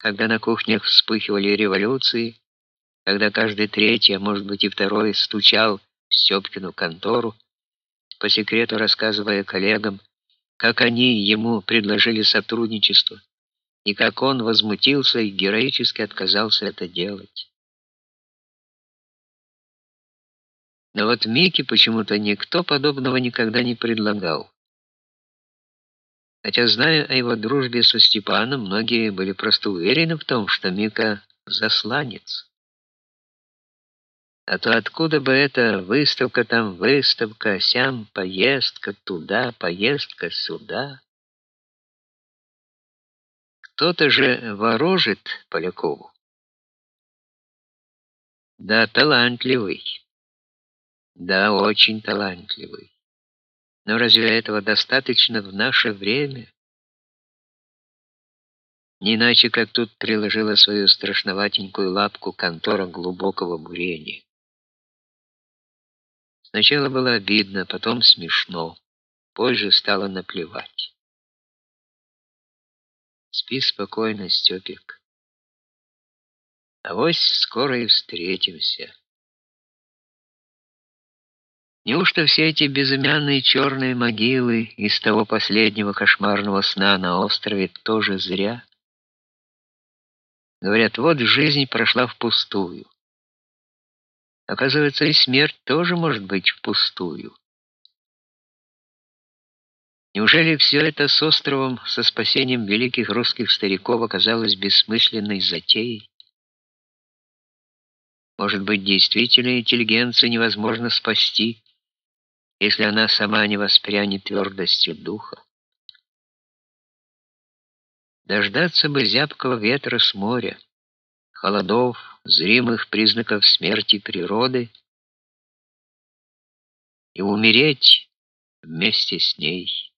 когда на кухнях вспыхивали революции, когда каждый третий, а может быть и второй, стучал в Степкину контору, по секрету рассказывая коллегам, как они ему предложили сотрудничество, и как он возмутился и героически отказался это делать. Но вот Мике почему-то никто подобного никогда не предлагал. Хотя, зная о его дружбе со Степаном, многие были просто уверены в том, что Мика засланец. А то откуда бы эта выставка там, выставка, сям, поездка туда, поездка сюда? Кто-то же ворожит Полякову. Да, талантливый. Да, очень талантливый. Но разве этого достаточно в наше время? Не иначе, как тут приложила свою страшноватенькую лапку контора глубокого бурения. Сначала было обидно, потом смешно, позже стало наплевать. Спи спокойно, Степик. Авось скоро и встретимся. Неужто все эти безымянные черные могилы из того последнего кошмарного сна на острове тоже зря? Говорят, вот жизнь прошла впустую. Оказывается, и смерть тоже может быть впустую. Неужели все это с островом, со спасением великих русских стариков оказалось бессмысленной затеей? Может быть, действительно интеллигенцию невозможно спасти, если она сама не воспрянет твердостью духа. Дождаться бы зябкого ветра с моря, холодов, зримых признаков смерти природы и умереть вместе с ней.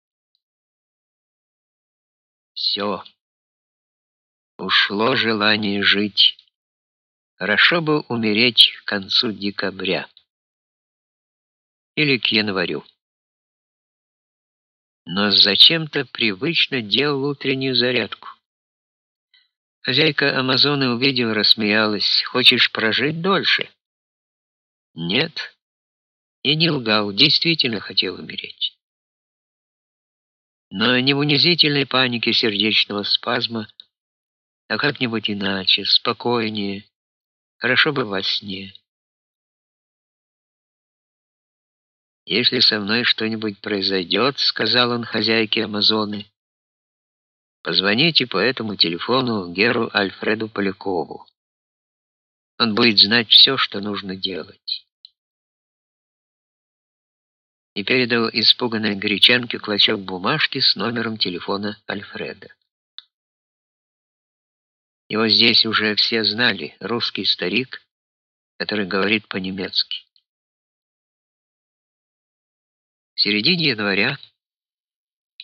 Все. Ушло желание жить. Хорошо бы умереть к концу декабря или к январю. Но зачем-то привычно делал утреннюю зарядку. Хозяйка Амазоны увидела, рассмеялась. Хочешь прожить дольше? Нет. И не лгал, действительно хотел умереть. Но не в унизительной панике сердечного спазма, а как-нибудь иначе, спокойнее, хорошо бы во сне. Если со мной что-нибудь произойдет, сказал он хозяйке Амазоны, позвоните по этому телефону Геру Альфреду Полякову. Он будет знать все, что нужно делать. И передал испуганной гречанке клочок бумажки с номером телефона Альфреда. Его здесь уже все знали, русский старик, который говорит по-немецки. В середине января,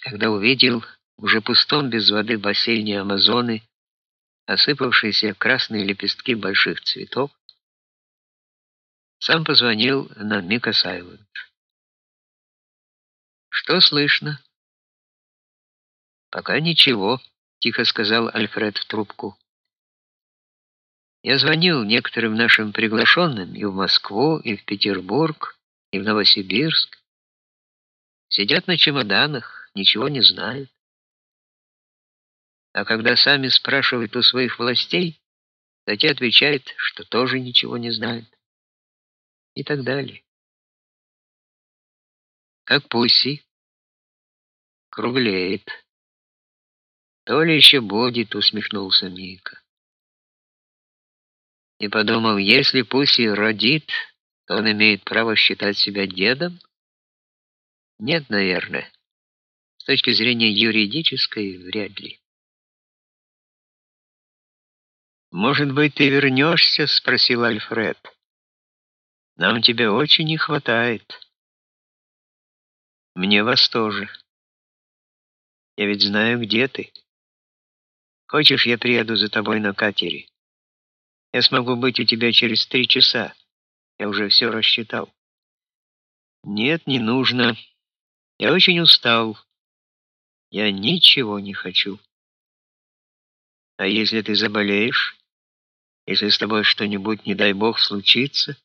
когда увидел уже пустом без воды бассейне Амазоны осыпавшиеся красные лепестки больших цветов, сам позвонил на Мика Сайленд. Что слышно? Пока ничего, тихо сказал Альфред в трубку. Я звонил некоторым нашим приглашенным и в Москву, и в Петербург, и в Новосибирск. Сидят на чемоданах, ничего не знают. А когда сами спрашивают у своих властей, то те отвечают, что тоже ничего не знают. И так далее. Как Пусси круглеет. То ли еще будет, усмехнулся Мика. И подумал, если Пусси родит, то он имеет право считать себя дедом? Нет, наверное. С точки зрения юридической вряд ли. Может быть, ты вернешься?» — спросил Альфред. Нам тебя очень не хватает. Мне вас тоже. Я ведь знаю, где ты. Хочешь, я приеду за тобой на катере? Я смогу быть у тебя через три часа. Я уже все рассчитал. Нет, не нужно. Я очень устал. Я ничего не хочу. А если ты заболеешь, если с тобой что-нибудь, не дай бог, случится,